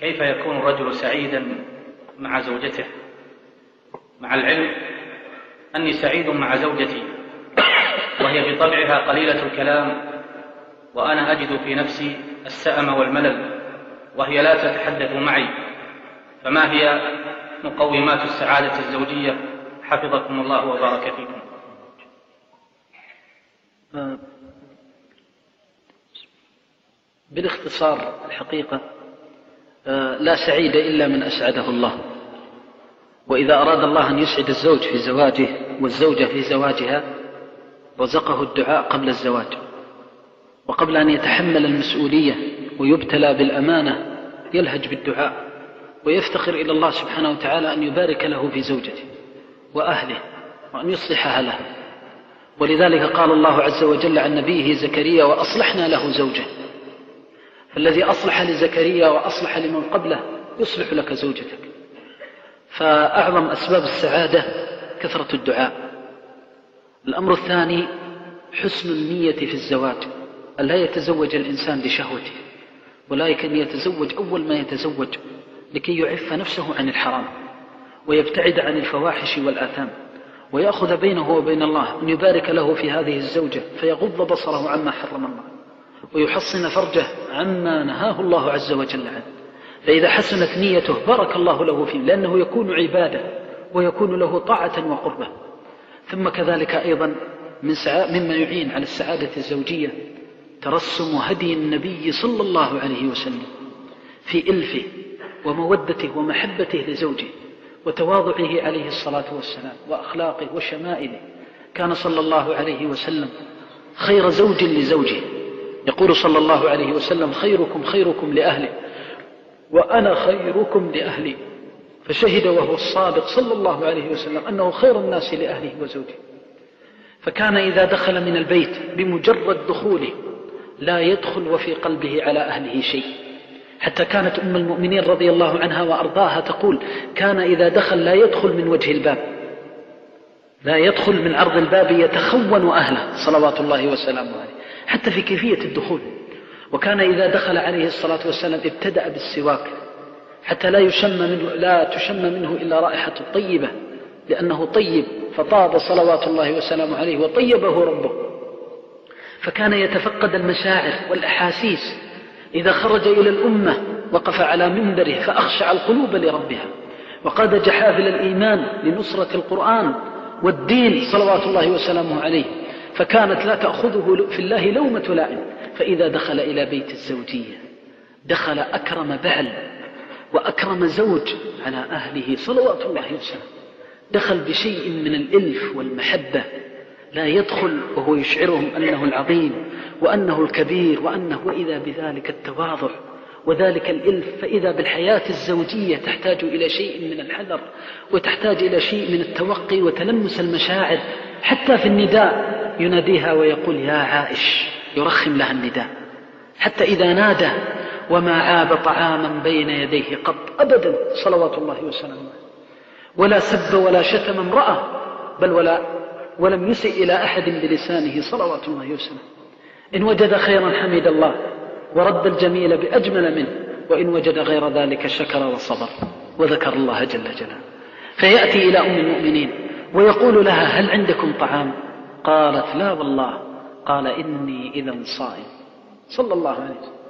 كيف يكون الرجل سعيدا مع زوجته؟ مع العلم أني سعيد مع زوجتي وهي بطبعها قليلة الكلام وأنا أجد في نفسي السأم والملل وهي لا تتحدث معي فما هي مقومات السعادة الزوجية؟ حفظكم الله وبارك فيكم. بالاختصار الحقيقة لا سعيد إلا من أسعده الله. وإذا أراد الله أن يسعد الزوج في زواجه والزوجة في زواجها رزقه الدعاء قبل الزواج. وقبل أن يتحمل المسؤولية ويبتلى بالأمانة يلهج بالدعاء ويفتخر إلى الله سبحانه وتعالى أن يبارك له في زوجته وأهله وأن يصلحها له. ولذلك قال الله عز وجل عن نبيه زكريا وأصلحنا له زوجه. فالذي أصلح لزكريا وأصلح لمن قبله يصلح لك زوجتك. فأعظم أسباب السعادة كثرة الدعاء. الأمر الثاني حسن النية في الزواج ألا يتزوج الإنسان لشهوته ولكن يتزوج أول ما يتزوج لكي يعف نفسه عن الحرام ويبتعد عن الفواحش والآثام ويأخذ بينه وبين الله أن يبارك له في هذه الزوجة فيغض بصره عما حرم الله. ويحصن فرجه عما نهاه الله عز وجل عنه. فإذا حسنت نيته بارك الله له فيه لأنه يكون عبادة ويكون له طاعة وقربة. ثم كذلك أيضا من مما يعين على السعادة الزوجية ترسم هدي النبي صلى الله عليه وسلم في إلفه ومودته ومحبته لزوجه وتواضعه عليه الصلاة والسلام وأخلاقه وشمائله. كان صلى الله عليه وسلم خير زوج لزوجه. يقول صلى الله عليه وسلم خيركم خيركم لأهله وأنا خيركم لأهلي. فشهد وهو الصادق صلى الله عليه وسلم أنه خير الناس لأهله وزوجه. فكان إذا دخل من البيت بمجرد دخوله لا يدخل وفي قلبه على أهله شيء. حتى كانت أم المؤمنين رضي الله عنها وأرضاها تقول كان إذا دخل لا يدخل من وجه الباب لا يدخل من عرض الباب يتخون أهله. صلوات الله وسلامه عليه. حتى في كيفية الدخول. وكان إذا دخل عليه الصلاة والسلام ابتدأ بالسواك حتى لا يشم منه لا تشم منه إلا رائحة طيبة لأنه طيب فطاب صلوات الله وسلامه عليه وطيبه ربه. فكان يتفقد المشاعر والأحاسيس. إذا خرج إلى الأمة وقف على منبره فأخشع القلوب لربها. وقاد جحافل الإيمان لنصرة القرآن والدين صلوات الله وسلامه عليه. فكانت لا تأخذه في الله لومة لائم. فإذا دخل إلى بيت الزوجية دخل أكرم بعل وأكرم زوج على أهله صلوات الله وسلامه. دخل بشيء من الإلف والمحبة لا يدخل وهو يشعرهم أنه العظيم وأنه الكبير وأنه وإذا بذلك التواضع وذلك الإلف. فإذا بالحياة الزوجية تحتاج إلى شيء من الحذر وتحتاج إلى شيء من التوقي وتلمس المشاعر حتى في النداء. يناديها ويقول يا عائش يرخم لها النداء. حتى إذا نادى وما عاب طعاما بين يديه قط. أبدا صلوات الله وسلامه. ولا سب ولا شتم امرأة بل ولا ولم يسئ إلى أحد بلسانه. صلوات الله وسلامه. إن وجد خيرا حمد الله ورد الجميل بأجمل منه وإن وجد غير ذلك شكر وصبر. وذكر الله جل جلاله. فيأتي إلى أم المؤمنين ويقول لها هل عندكم طعام؟ قالت لا والله قال إني إذا صائم. صلى الله عليه وسلم.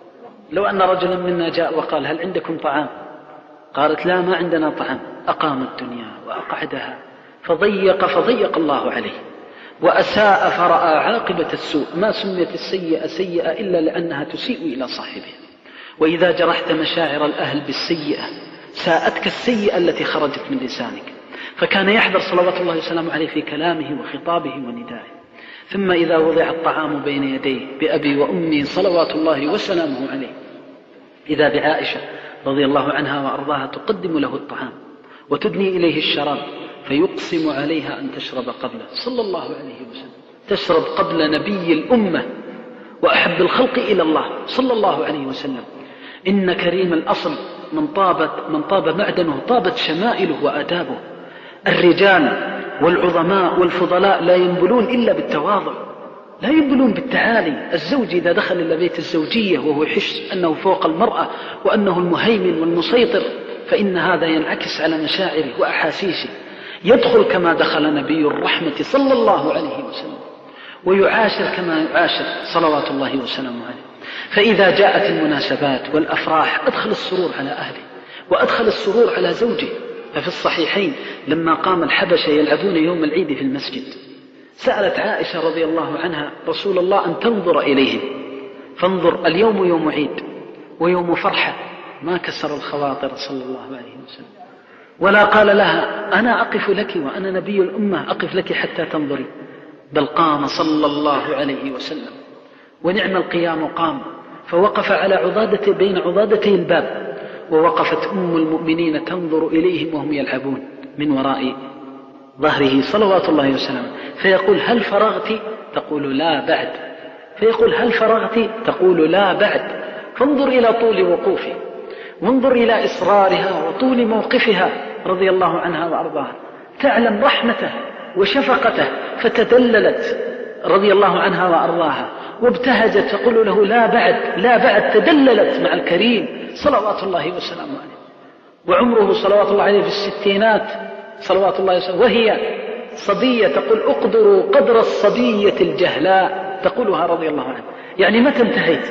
لو أن رجلا منا جاء وقال هل عندكم طعام؟ قالت لا ما عندنا طعام. أقام الدنيا وأقعدها فضيق فضيق الله عليه وأساء فرأى عاقبة السوء. ما سميت السيئة سيئة إلا لأنها تسيء إلى صاحبها. وإذا جرحت مشاعر الأهل بالسيئة ساءتك السيئة التي خرجت من لسانك. فكان يحذر صلوات الله وسلامه عليه في كلامه وخطابه وندائه. ثم إذا وضع الطعام بين يديه بأبي وأمي صلوات الله وسلامه عليه. إذا بعائشة رضي الله عنها وأرضاها تقدم له الطعام وتدني إليه الشراب فيقسم عليها أن تشرب قبله. صلى الله عليه وسلم. تشرب قبل نبي الأمة وأحب الخلق إلى الله. صلى الله عليه وسلم. إن كريم الأصل من طابت من طاب معدنه طابت شمائله وآدابه الرجال والعظماء والفضلاء لا ينبلون إلا بالتواضع لا ينبلون بالتعالي. الزوج إذا دخل إلى بيت الزوجية وهو يحس أنه فوق المرأة وأنه المهيمن والمسيطر فإن هذا ينعكس على مشاعره وأحاسيسه. يدخل كما دخل نبي الرحمة صلى الله عليه وسلم ويعاشر كما يعاشر صلوات الله وسلامه عليه. فإذا جاءت المناسبات والأفراح أدخل السرور على أهله وأدخل السرور على زوجه. ففي الصحيحين لما قام الحبشة يلعبون يوم العيد في المسجد. سألت عائشة رضي الله عنها رسول الله أن تنظر إليهم. فانظر اليوم يوم عيد ويوم فرحة. ما كسر الخواطر صلى الله عليه وسلم. ولا قال لها أنا أقف لك وأنا نبي الأمة أقف لك حتى تنظري. بل قام صلى الله عليه وسلم. ونعم القيام قام. فوقف على عضادة بين عضادتي الباب. ووقفت أم المؤمنين تنظر إليهم وهم يلعبون من وراء ظهره صلوات الله وسلامه. فيقول هل فرغت؟ تقول لا بعد. فيقول هل فرغت؟ تقول لا بعد. فانظر إلى طول وقوفه. وانظر إلى إصرارها وطول موقفها رضي الله عنها وأرضاها. تعلم رحمته وشفقته فتدللت. رضي الله عنها وأرضاها وابتهجت تقول له لا بعد لا بعد تدللت مع الكريم صلوات الله وسلامه عليه. وعمره صلوات الله عليه في الستينات صلوات الله وسلامه. وهي صبية تقول اقدروا قدر الصبية الجهلاء تقولها رضي الله عنها. يعني متى انتهيت؟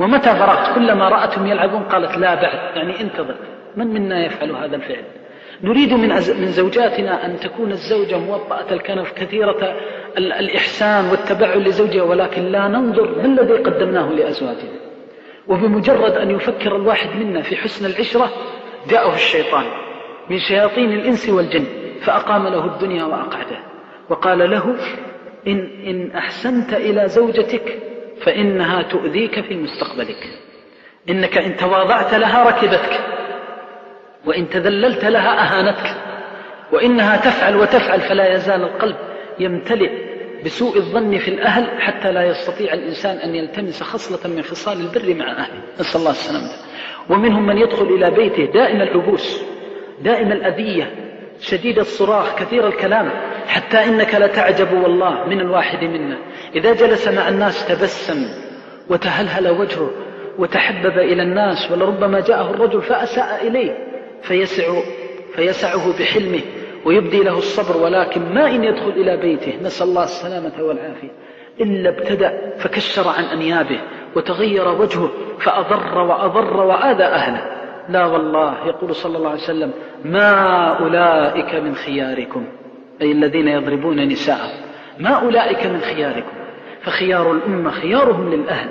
ومتى فرغت؟ كلما رأتهم يلعبون قالت لا بعد. يعني انتظر من منا يفعل هذا الفعل؟ نريد من من زوجاتنا أن تكون الزوجة موطأة الكنف كثيرة الإحسان والتبعل لزوجها ولكن لا ننظر ما الذي قدمناه لأزواجنا. وبمجرد أن يفكر الواحد منا في حسن العشرة جاءه الشيطان من شياطين الإنس والجن فأقام له الدنيا وأقعده. وقال له إن, إن أحسنت إلى زوجتك فإنها تؤذيك في مستقبلك. إنك إن تواضعت لها ركبتك. وإن تذللت لها أهانتك. وإنها تفعل وتفعل فلا يزال القلب يمتلئ بسوء الظن في الأهل حتى لا يستطيع الإنسان أن يلتمس خصلة من خصال البر مع أهله. نسأل الله السلامة. ومنهم من يدخل إلى بيته دائم العبوس دائم الأذية شديد الصراخ كثير الكلام حتى إنك لتعجب والله من الواحد منا. إذا جلس مع الناس تبسم وتهلهل وجهه وتحبب إلى الناس ولربما جاءه الرجل فأساء إليه. فيسع فيسعه بحلمه ويبدي له الصبر ولكن ما إن يدخل إلى بيته نسأل الله السلامة والعافية إلا ابتدأ فكشر عن أنيابه وتغير وجهه فأضر وأضر وآذى أهله. لا والله يقول صلى الله عليه وسلم ما أولئك من خياركم أي الذين يضربون نساءهم. ما أولئك من خياركم فخيار الأمة خيارهم للأهل.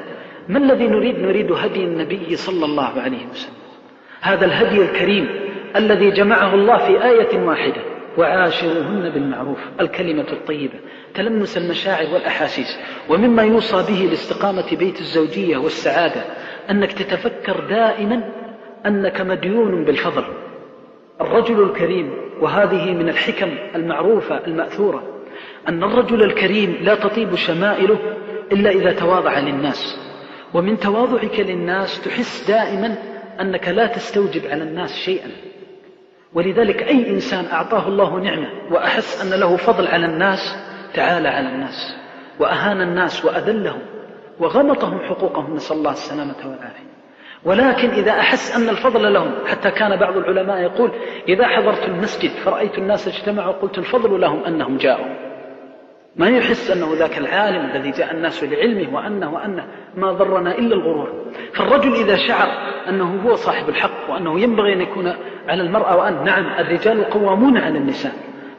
ما الذي نريد؟ نريد هدي النبي صلى الله عليه وسلم. هذا الهدي الكريم الذي جمعه الله في آية واحدة وعاشروهن بالمعروف الكلمة الطيبة تلمس المشاعر والأحاسيس. ومما يوصى به لاستقامة بيت الزوجية والسعادة أنك تتفكر دائما أنك مديون بالفضل الرجل الكريم وهذه من الحكم المعروفة المأثورة أن الرجل الكريم لا تطيب شمائله إلا إذا تواضع للناس. ومن تواضعك للناس تحس دائما أنك لا تستوجب على الناس شيئا. ولذلك أي إنسان أعطاه الله نعمة وأحس أن له فضل على الناس تعالى على الناس وأهان الناس وأذلهم وغمطهم حقوقهم نسأل الله السلامة والعافية. ولكن إذا أحس أن الفضل لهم حتى كان بعض العلماء يقول إذا حضرت المسجد فرأيت الناس اجتمعوا قلت الفضل لهم أنهم جاءوا. ما يحس أنه ذاك العالم الذي جاء الناس لعلمه وأنه وأنه ما ضرنا إلا الغرور. فالرجل إذا شعر أنه هو صاحب الحق وأنه ينبغي أن يكون على المرأة وأن نعم الرجال قوامون على النساء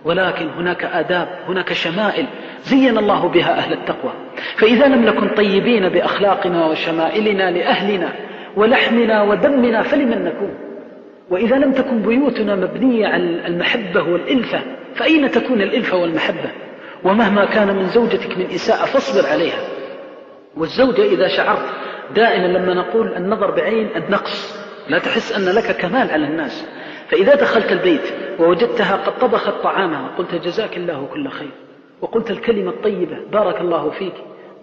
ولكن هناك آداب هناك شمائل زين الله بها أهل التقوى. فإذا لم نكن طيبين بأخلاقنا وشمائلنا لأهلنا ولحمنا ودمنا فلمن نكون؟ وإذا لم تكن بيوتنا مبنية على المحبة والإلفة فأين تكون الإلفة والمحبة؟ ومهما كان من زوجتك من إساءة فاصبر عليها. والزوجة إذا شعرت دائما لما نقول النظر بعين النقص. لا تحس أن لك كمال على الناس. فإذا دخلت البيت ووجدتها قد طبخت طعامها قلت جزاك الله كل خير. وقلت الكلمة الطيبة بارك الله فيك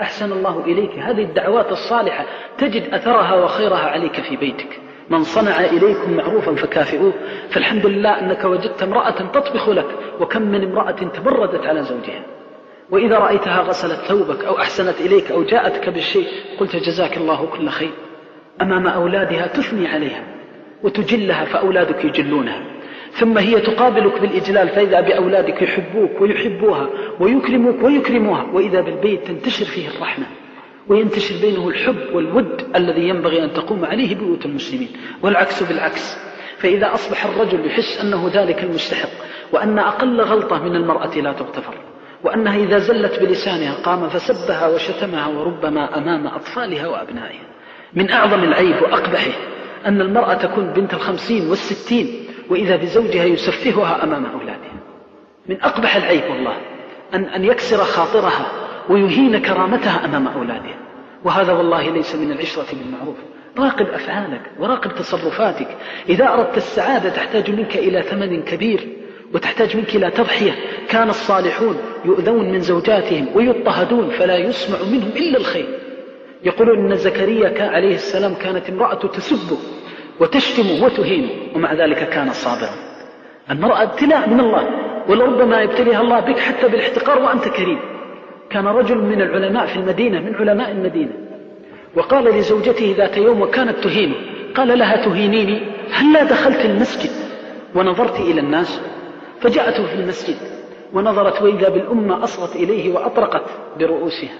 أحسن الله إليك. هذه الدعوات الصالحة تجد أثرها وخيرها عليك في بيتك. من صنع إليكم معروفا فكافئوه. فالحمد لله أنك وجدت امرأة تطبخ لك وكم من امرأة تبردت على زوجها. وإذا رأيتها غسلت ثوبك أو أحسنت إليك أو جاءتك بالشيء قلت جزاك الله كل خير. أمام أولادها تثني عليها وتجلها فأولادك يجلونها. ثم هي تقابلك بالإجلال فإذا بأولادك يحبوك ويحبوها ويكرموك ويكرموها وإذا بالبيت تنتشر فيه الرحمة وينتشر بينه الحب والود الذي ينبغي أن تقوم عليه بيوت المسلمين والعكس بالعكس. فإذا أصبح الرجل يحس أنه ذلك المستحق وأن أقل غلطة من المرأة لا تغتفر وأنها إذا زلت بلسانها قام فسبها وشتمها وربما أمام أطفالها وأبنائها. من أعظم العيب وأقبحه أن المرأة تكون بنت الخمسين والستين وإذا بزوجها يسفهها أمام أولادها. من أقبح العيب والله أن, أن يكسر خاطرها ويهين كرامتها أمام أولادها. وهذا والله ليس من العشرة بالمعروف راقب أفعالك وراقب تصرفاتك. إذا أردت السعادة تحتاج منك إلى ثمن كبير وتحتاج منك إلى تضحية. كان الصالحون يؤذون من زوجاتهم ويضطهدون فلا يسمع منهم إلا الخير. يقولون أن زكريا عليه السلام كانت امرأة تسبه وتشتم وتهين ومع ذلك كان صابرا. المرأة ابتلاء من الله ولربما يبتليها الله بك حتى بالاحتقار وأنت كريم. كان رجل من العلماء في المدينة من علماء المدينة. وقال لزوجته ذات يوم وكانت تهينه قال لها تهينيني هل دخلت المسجد؟ ونظرت إلى الناس فجاءته في المسجد ونظرت وإذا بالأمة أصغت إليه وأطرقت برؤوسها.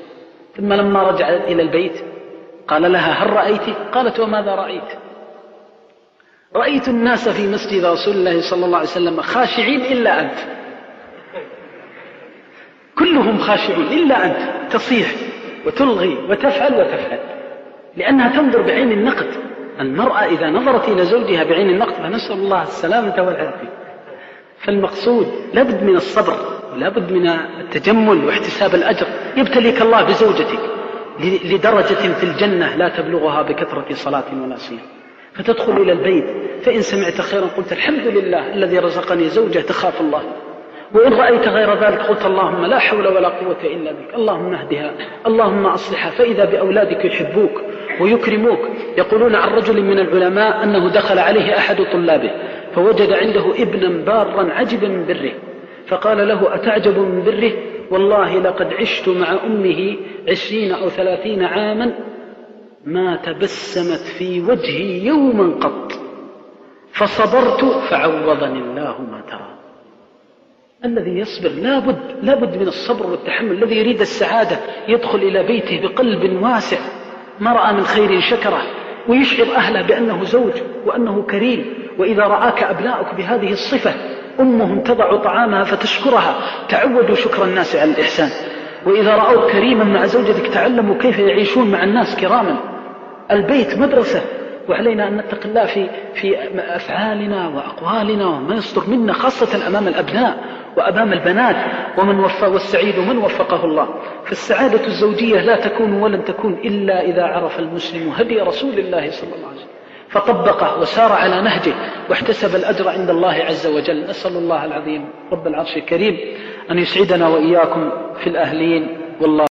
ثم لما رجعت إلى البيت قال لها هل رأيت؟ قالت وماذا رأيت؟ رأيت الناس في مسجد رسول الله صلى الله عليه وسلم خاشعين إلا أنت. كلهم خاشعون إلا أنت. تصيح وتلغي وتفعل وتفعل لأنها تنظر بعين النقد. المرأة إذا نظرت إلى زوجها بعين النقد فنسأل الله السلامة والعافية. فالمقصود لابد من الصبر ولابد من التجمل واحتساب الأجر. يبتليك الله بزوجتك لدرجة في الجنة لا تبلغها بكثرة صلاة ولا صيام. فتدخل إلى البيت فإن سمعت خيرا قلت الحمد لله الذي رزقني زوجة تخاف الله. وإن رأيت غير ذلك قلت اللهم لا حول ولا قوة إلا بك. اللهم اهدها اللهم أصلحها. فإذا بأولادك يحبوك ويكرموك يقولون عن رجل من العلماء أنه دخل عليه أحد طلابه فوجد عنده ابنا بارا عجبا من بره. فقال له أتعجب من بره؟ والله لقد عشت مع أمه عشرين أو ثلاثين عاما ما تبسمت في وجهي يوما قط. فصبرت فعوضني الله ما ترى. الذي يصبر لابد لابد من الصبر والتحمل. الذي يريد السعادة يدخل إلى بيته بقلب واسع. ما رأى من خير شكره. ويشعر أهله بأنه زوج وأنه كريم. وإذا رآك أبناؤك بهذه الصفة أمهم تضع طعامها فتشكرها. تعودوا شكر الناس على الإحسان. وإذا رأوك كريما مع زوجتك تعلموا كيف يعيشون مع الناس كراما. البيت مدرسة وعلينا أن نتقي الله في, في أفعالنا وأقوالنا وما يصدر منا خاصة أمام الأبناء وأمام البنات. ومن وفى والسعيد من وفقه الله. فالسعادة الزوجية لا تكون ولن تكون إلا إذا عرف المسلم هدي رسول الله صلى الله عليه وسلم. فطبقه وسار على نهجه واحتسب الأجر عند الله عز وجل. نسأل الله العظيم رب العرش الكريم أن يسعدنا وإياكم في الأهلين. والله